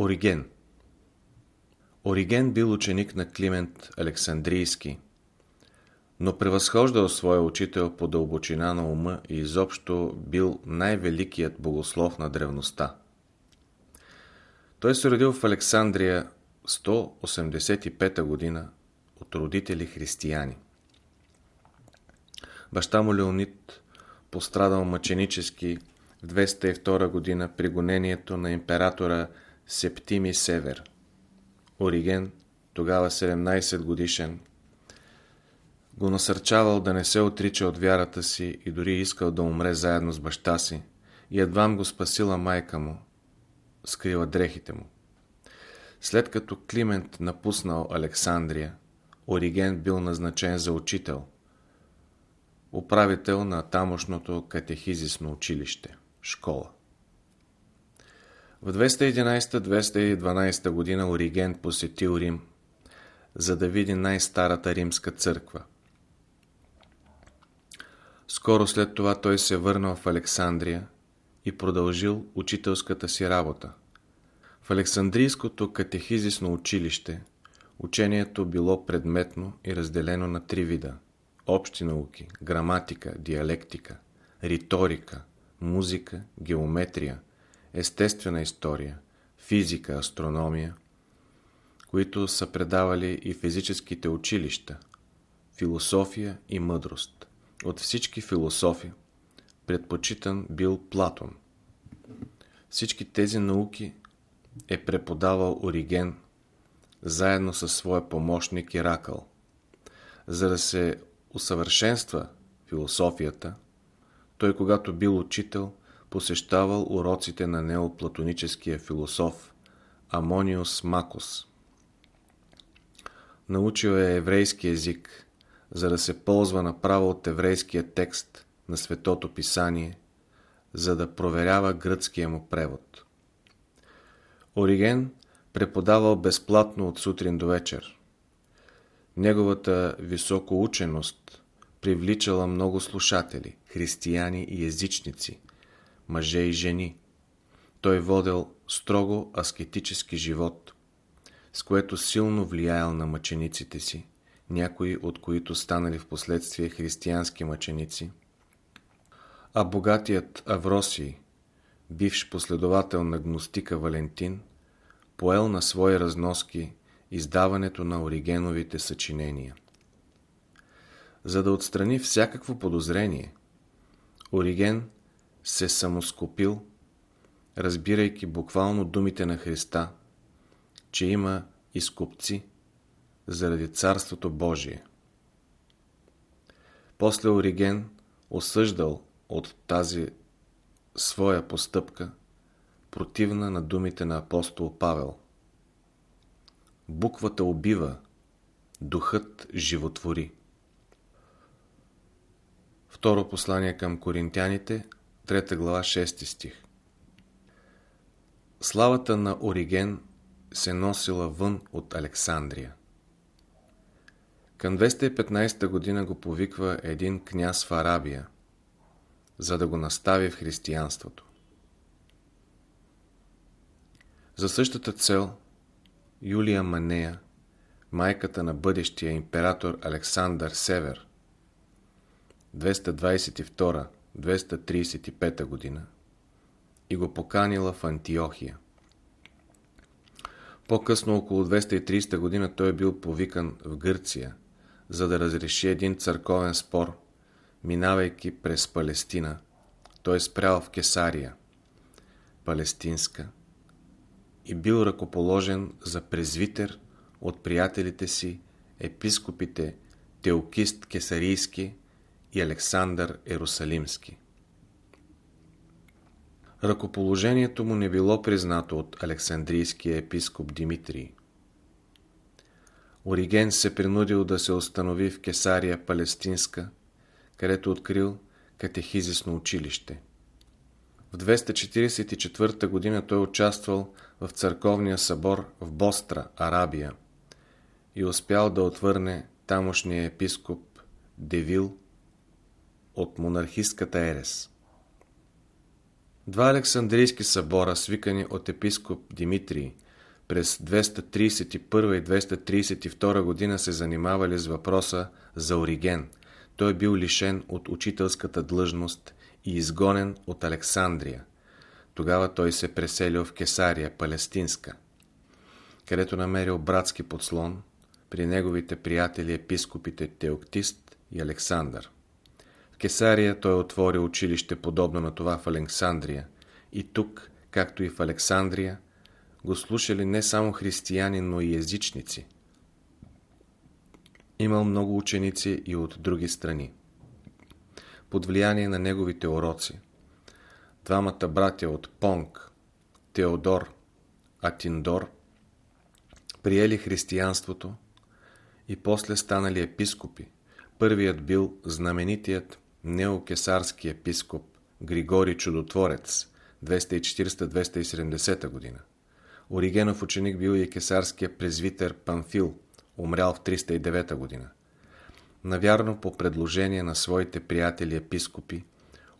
Ориген Ориген бил ученик на Климент Александрийски, но превъзхождал своя учител по дълбочина на ума и изобщо бил най-великият богослов на древността. Той се родил в Александрия 185 година от родители християни. Баща му Леонид пострадал мъченически в 202 година при гонението на императора Септими Север. Ориген, тогава 17 годишен, го насърчавал да не се отрича от вярата си и дори искал да умре заедно с баща си и едвам го спасила майка му, скрила дрехите му. След като Климент напуснал Александрия, Ориген бил назначен за учител, управител на тамошното катехизисно училище, школа. В 211-212 година Ориген посетил Рим, за да види най-старата римска църква. Скоро след това той се върнал в Александрия и продължил учителската си работа. В Александрийското катехизисно училище учението било предметно и разделено на три вида – общи науки, граматика, диалектика, риторика, музика, геометрия, естествена история, физика, астрономия, които са предавали и физическите училища, философия и мъдрост. От всички философи предпочитан бил Платон. Всички тези науки е преподавал Ориген заедно със своя помощник Иракъл. За да се усъвършенства философията, той когато бил учител, посещавал уроците на неоплатоническия философ Амониус Макос. Научил е еврейски език, за да се ползва направо от еврейския текст на Светото Писание, за да проверява гръцкия му превод. Ориген преподавал безплатно от сутрин до вечер. Неговата високоученост привличала много слушатели, християни и езичници, мъже и жени. Той водел строго аскетически живот, с което силно влияял на мъчениците си, някои от които станали в последствие християнски мъченици, а богатият Авросий, бивш последовател на гностика Валентин, поел на свои разноски издаването на Оригеновите съчинения. За да отстрани всякакво подозрение, Ориген се самоскопил, разбирайки буквално думите на Христа, че има изкупци заради Царството Божие. После Ориген осъждал от тази своя постъпка, противна на думите на апостол Павел. Буквата убива, духът животвори. Второ послание към коринтяните, 3 глава, 6 стих. Славата на Ориген се носила вън от Александрия. Към 215 година го повиква един княз в Арабия, за да го настави в християнството. За същата цел Юлия Манея, майката на бъдещия император Александър Север, 222-235 година, и го поканила в Антиохия. По-късно, около 230 година, той е бил повикан в Гърция, за да разреши един църковен спор, минавайки през Палестина. Той е спрял в Кесария, Палестинска, и бил ръкоположен за презвитер от приятелите си, епископите Теокист Кесарийски и Александър Ерусалимски. Ръкоположението му не било признато от Александрийския епископ Димитрий. Ориген се принудил да се установи в Кесария Палестинска, където открил катехизисно училище. В 244 година той участвал в църковния събор в Бостра, Арабия и успял да отвърне тамошния епископ Девил от монархистката Ерес. Два Александрийски събора, свикани от епископ Димитрий, през 231 и 232 година се занимавали с въпроса за Ориген. Той бил лишен от учителската длъжност и изгонен от Александрия. Тогава той се преселил в Кесария, Палестинска, където намерил братски подслон при неговите приятели епископите Теоктист и Александър. Кесария той отвори училище подобно на това в Александрия и тук, както и в Александрия, го слушали не само християни, но и езичници. Имал много ученици и от други страни. Под влияние на неговите уроци, двамата братя от Понг, Теодор, Атиндор, приели християнството и после станали епископи. Първият бил знаменитият неокесарски епископ Григорий Чудотворец 240-270 година. Оригенов ученик бил и кесарския презвитер Памфил, умрял в 309 година. Навярно по предложение на своите приятели епископи,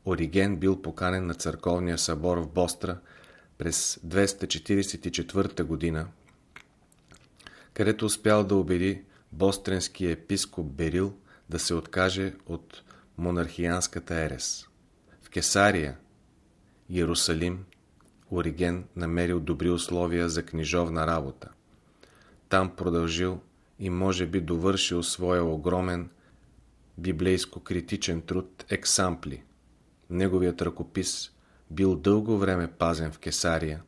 Ориген бил поканен на църковния събор в Бостра през 244 година, където успял да убеди бостренския епископ Берил да се откаже от монархиянската ерес. В Кесария, Иерусалим, Ориген намерил добри условия за книжовна работа. Там продължил и може би довършил своя огромен библейско-критичен труд Ексампли. Неговият ръкопис бил дълго време пазен в Кесария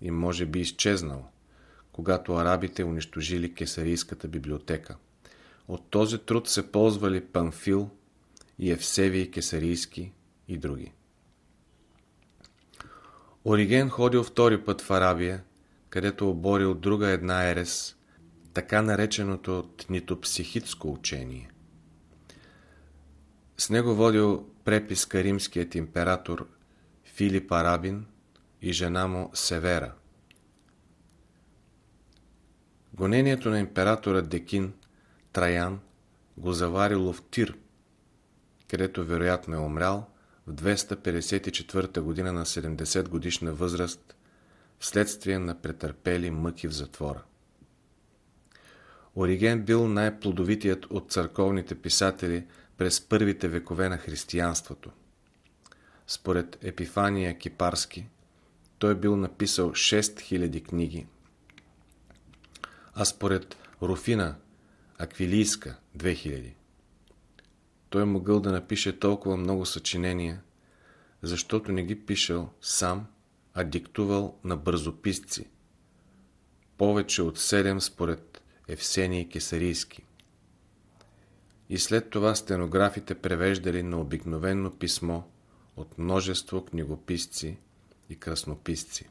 и може би изчезнал, когато арабите унищожили Кесарийската библиотека. От този труд се ползвали Памфил Евсевий Кесарийски и други. Ориген ходил втори път в Арабия, където оборил друга една ерес, така нареченото тнитопсихитско учение. С него водил преписка римският император Филип Арабин и жена му Севера. Гонението на императора Декин, Траян, го заварило в Тир, където вероятно е умрял в 254 година на 70 годишна възраст вследствие на претърпели мъки в затвора. Ориген бил най-плодовитият от църковните писатели през първите векове на християнството. Според Епифания Кипарски, той бил написал 6000 книги, а според Руфина Аквилийска 2000. Той могъл да напише толкова много съчинения, защото не ги пишел сам, а диктувал на бързописци. Повече от седем според Евсений Кесарийски. И след това стенографите превеждали на обикновено писмо от множество книгописци и краснописци.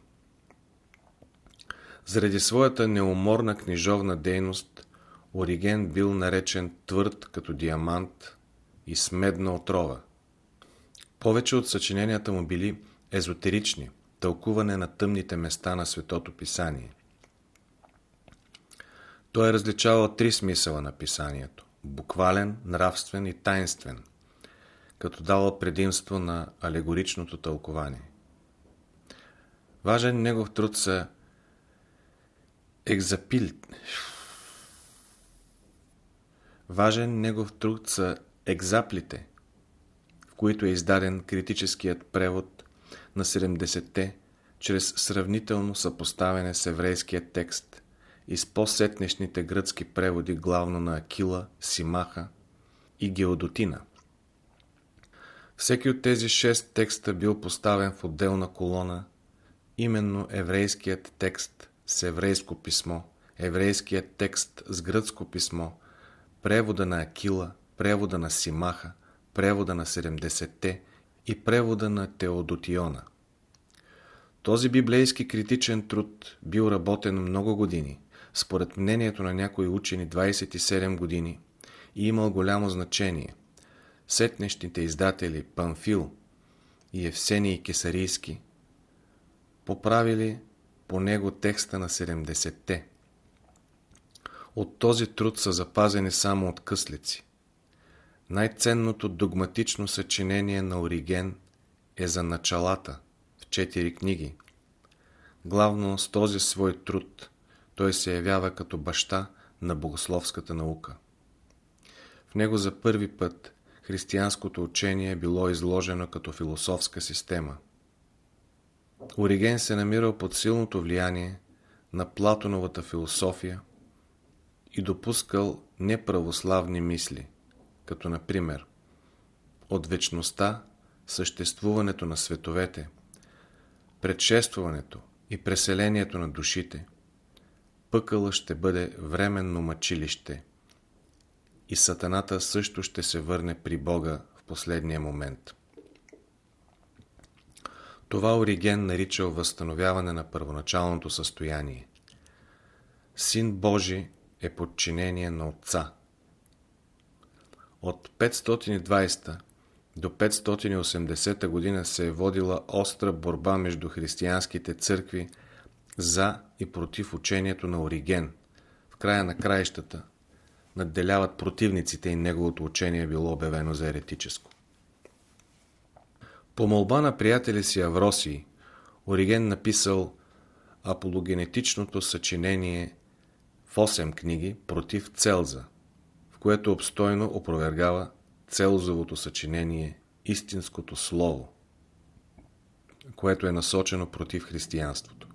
Заради своята неуморна книжовна дейност Ориген бил наречен твърд като диамант и с медна отрова. Повече от съчиненията му били езотерични, тълкуване на тъмните места на Светото Писание. Той е различавал три смисъла на писанието – буквален, нравствен и тайнствен, като дава предимство на алегоричното тълкование. Важен негов труд са екзапил... Важен негов труд са екзаплите, в които е издаден критическият превод на 70-те, чрез сравнително съпоставяне с еврейския текст и с по-сетнешните гръцки преводи главно на Акила, Симаха и Геодотина. Всеки от тези шест текста бил поставен в отделна колона, именно еврейският текст с еврейско писмо, еврейският текст с гръцко писмо, превода на Акила, превода на Симаха, превода на 70-те и превода на Теодотиона. Този библейски критичен труд бил работен много години, според мнението на някои учени 27 години и имал голямо значение. Сетнещите издатели Памфил и Евсений Кесарийски поправили по него текста на 70-те. От този труд са запазени само от къслици. Най-ценното догматично съчинение на Ориген е за началата в четири книги. Главно с този свой труд той се явява като баща на богословската наука. В него за първи път християнското учение е било изложено като философска система. Ориген се намирал под силното влияние на Платоновата философия и допускал неправославни мисли, като например от вечността, съществуването на световете, предшествуването и преселението на душите, пъкъла ще бъде временно мъчилище и сатаната също ще се върне при Бога в последния момент. Това Ориген наричал възстановяване на първоначалното състояние. Син Божий е подчинение на Отца. От 520 до 580 година се е водила остра борба между християнските църкви за и против учението на Ориген. В края на краищата надделяват противниците и неговото учение е било обявено за еретическо. По молба на приятеля си Авросий, Ориген написал апологенетичното съчинение в 8 книги против Целза, което обстойно опровергава Целзовото съчинение Истинското Слово, което е насочено против християнството.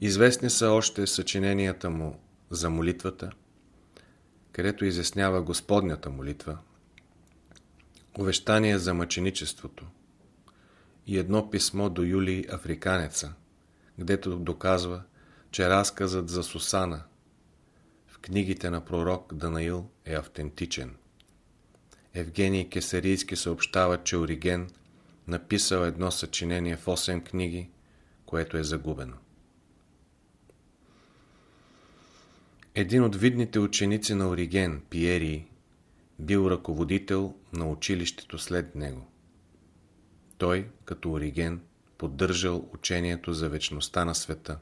Известни са още съчиненията му за молитвата, където изяснява Господнята молитва, увещание за мъченичеството и едно писмо до Юлий Африканеца, гдето доказва, че разказът за Сусана книгите на пророк Данаил е автентичен. Евгений Кесарийски съобщава, че Ориген написал едно съчинение в 8 книги, което е загубено. Един от видните ученици на Ориген, Пиерий, бил ръководител на училището след него. Той, като Ориген, поддържал учението за вечността на света,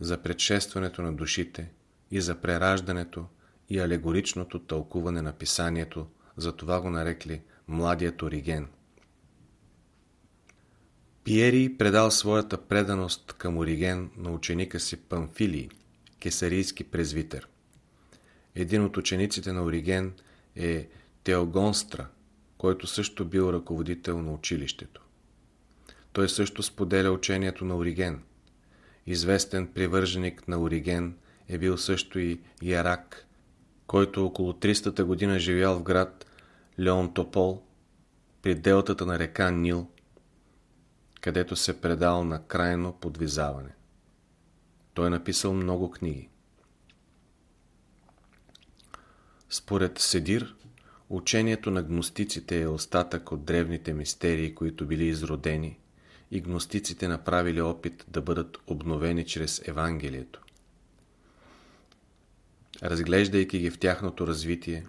за предшестването на душите и за прераждането и алегоричното тълкуване на писанието, за това го нарекли Младият Ориген. Пиери предал своята преданост към Ориген на ученика си Памфилий, кесарийски презвитер. Един от учениците на Ориген е Теогонстра, който също бил ръководител на училището. Той също споделя учението на Ориген. Известен привърженик на Ориген е бил също и Ярак, който около 300-та година живял в град Леонтопол, при делтата на река Нил, където се предал на крайно подвизаване. Той е написал много книги. Според Седир, учението на гностиците е остатък от древните мистерии, които били изродени и гностиците направили опит да бъдат обновени чрез Евангелието. Разглеждайки ги в тяхното развитие,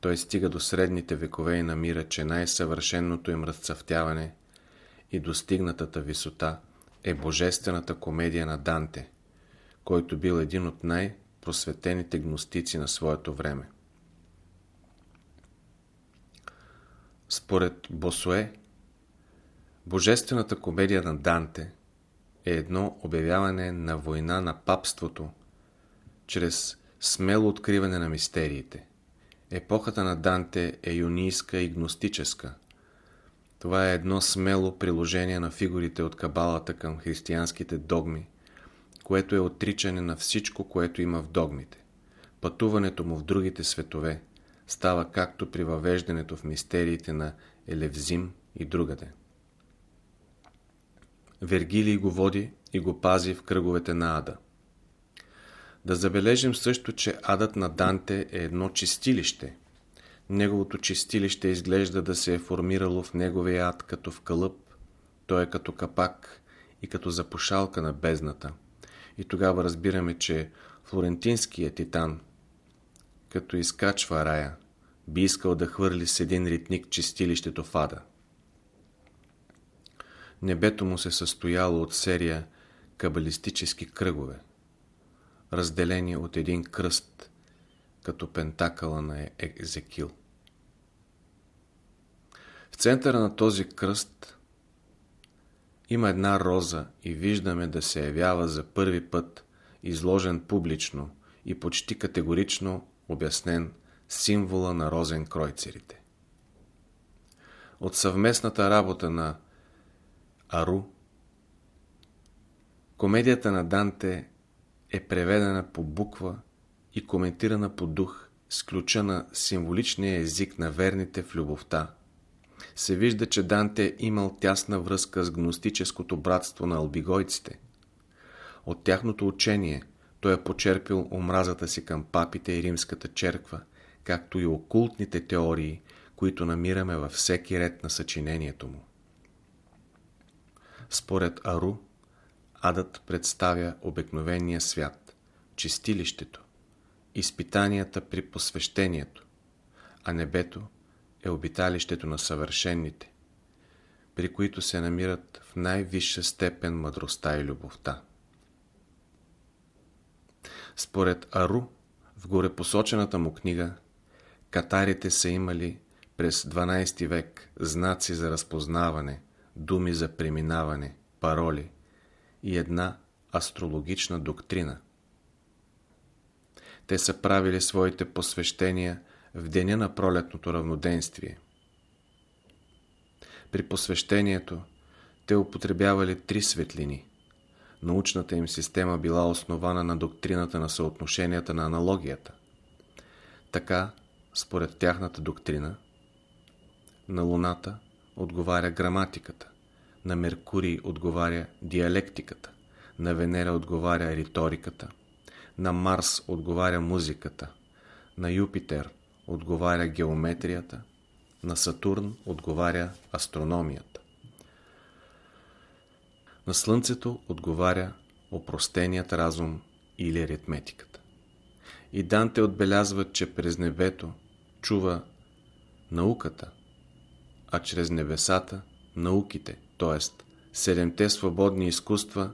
той стига до средните векове и намира, че най-съвършенното им разцъфтяване и достигнатата висота е Божествената комедия на Данте, който бил един от най-просветените гностици на своето време. Според Босуе, Божествената комедия на Данте е едно обявяване на война на папството чрез смело откриване на мистериите. Епохата на Данте е юнийска и гностическа. Това е едно смело приложение на фигурите от кабалата към християнските догми, което е отричане на всичко, което има в догмите. Пътуването му в другите светове става както при въвеждането в мистериите на Елевзим и другаде. Вергилий го води и го пази в кръговете на ада. Да забележим също, че адът на Данте е едно чистилище. Неговото чистилище изглежда да се е формирало в неговия ад като в кълъп, той е като капак и като запушалка на бездната. И тогава разбираме, че флорентинският титан, като изкачва рая, би искал да хвърли с един ритник чистилището в ада. Небето му се състояло от серия кабалистически кръгове разделени от един кръст, като пентакъла на Езекил. В центъра на този кръст има една роза и виждаме да се явява за първи път изложен публично и почти категорично обяснен символа на розен кройцерите. От съвместната работа на Ару, комедията на Данте е преведена по буква и коментирана по дух с символичния език на верните в любовта. Се вижда, че Данте е имал тясна връзка с гностическото братство на албигойците. От тяхното учение той е почерпил омразата си към папите и римската черква, както и окултните теории, които намираме във всеки ред на съчинението му. Според Ару, адът представя обикновения свят, чистилището, изпитанията при посвещението, а небето е обиталището на съвършенните, при които се намират в най-висша степен мъдростта и любовта. Според Ару, в горепосочената му книга, катарите са имали през 12 век знаци за разпознаване, думи за преминаване, пароли и една астрологична доктрина. Те са правили своите посвещения в деня на пролетното равноденствие. При посвещението те употребявали три светлини. Научната им система била основана на доктрината на съотношенията на аналогията. Така, според тяхната доктрина, на Луната отговаря граматиката, на Меркурий отговаря диалектиката, на Венера отговаря риториката, на Марс отговаря музиката, на Юпитер отговаря геометрията, на Сатурн отговаря астрономията. На Слънцето отговаря опростеният разум или аритметиката. И Данте отбелязва, че през небето чува науката, а чрез небесата науките, т.е. седемте свободни изкуства,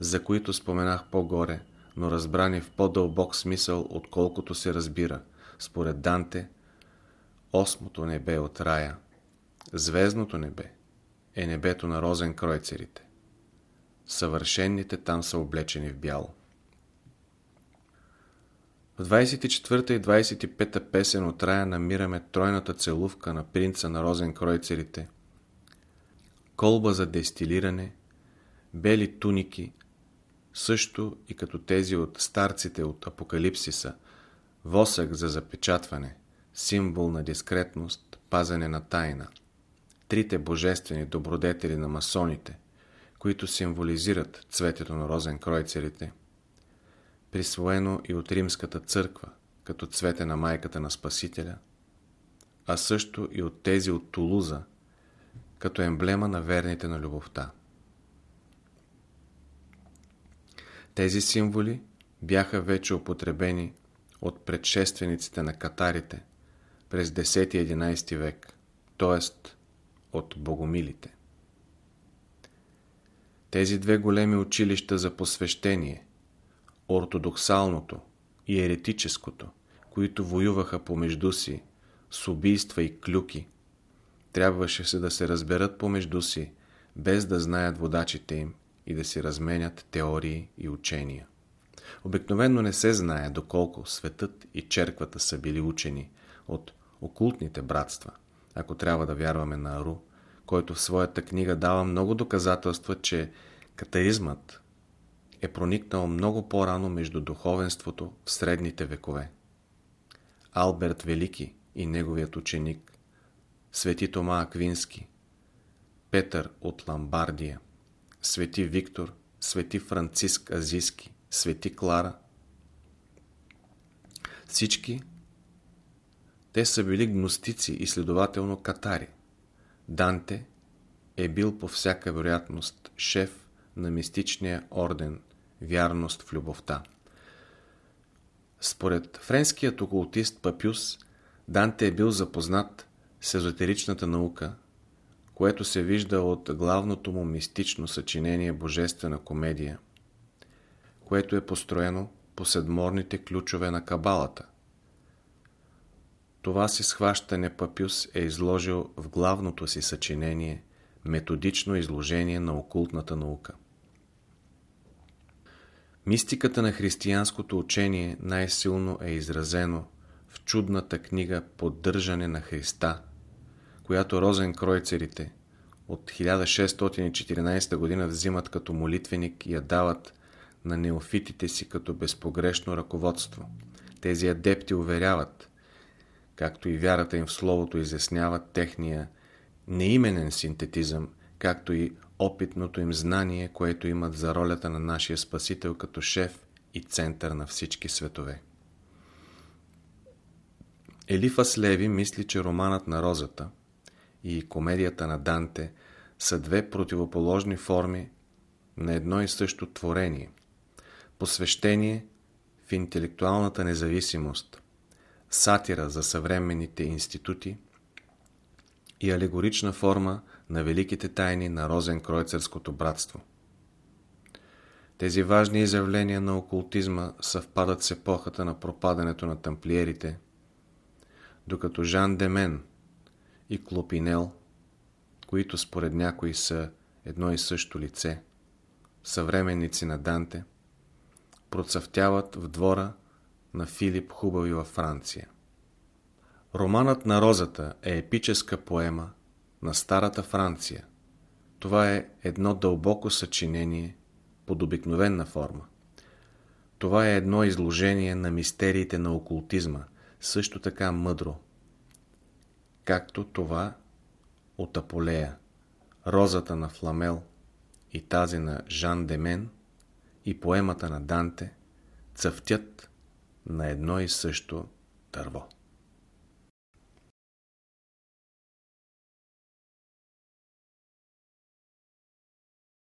за които споменах по-горе, но разбрани в по-дълбок смисъл, отколкото се разбира. Според Данте, осмото небе от рая, звездното небе, е небето на розен кройцерите. Съвършенните там са облечени в бяло. В 24 и 25 песен от рая намираме тройната целувка на принца на розен кройцерите, колба за дестилиране, бели туники, също и като тези от старците от Апокалипсиса, восък за запечатване, символ на дискретност, пазане на тайна, трите божествени добродетели на масоните, които символизират цветето на розен кройцерите, присвоено и от римската църква, като цвете на майката на Спасителя, а също и от тези от Тулуза, като емблема на верните на любовта. Тези символи бяха вече употребени от предшествениците на катарите през 10-11 век, т.е. от богомилите. Тези две големи училища за посвещение, ортодоксалното и еретическото, които воюваха помежду си с убийства и клюки, трябваше се да се разберат помежду си, без да знаят водачите им и да си разменят теории и учения. Обикновено не се знае доколко светът и черквата са били учени от окултните братства, ако трябва да вярваме на Ару, който в своята книга дава много доказателства, че катаризмът е проникнал много по-рано между духовенството в средните векове. Алберт Велики и неговият ученик, свети Тома Аквински, Петър от Ламбардия, свети Виктор, свети Франциск Азиски, свети Клара. Всички те са били гностици и следователно катари. Данте е бил по всяка вероятност шеф на мистичния орден Вярност в любовта. Според френският окултист Папюс, Данте е бил запознат с езотеричната наука, което се вижда от главното му мистично съчинение Божествена комедия, което е построено по седморните ключове на кабалата. Това си схващане Папюс е изложил в главното си съчинение Методично изложение на окултната наука. Мистиката на християнското учение най-силно е изразено в чудната книга Поддържане на Христа, която розенкройцерите от 1614 година взимат като молитвеник и я дават на неофитите си като безпогрешно ръководство. Тези адепти уверяват, както и вярата им в Словото изясняват техния неименен синтетизъм, както и опитното им знание, което имат за ролята на нашия Спасител като шеф и център на всички светове. Елифас Леви мисли, че романът на розата и комедията на Данте са две противоположни форми на едно и също творение. Посвещение в интелектуалната независимост, сатира за съвременните институти и алегорична форма на великите тайни на Розенкройцерското братство. Тези важни изявления на окултизма съвпадат с епохата на пропадането на тамплиерите, докато Жан Демен и Клопинел, които според някои са едно и също лице, съвременници на Данте, процъфтяват в двора на Филип Хубави във Франция. Романът на розата е епическа поема на старата Франция. Това е едно дълбоко съчинение под обикновена форма. Това е едно изложение на мистериите на окултизма, също така мъдро, както това от Аполея, розата на Фламел и тази на Жан Демен и поемата на Данте цъфтят на едно и също дърво.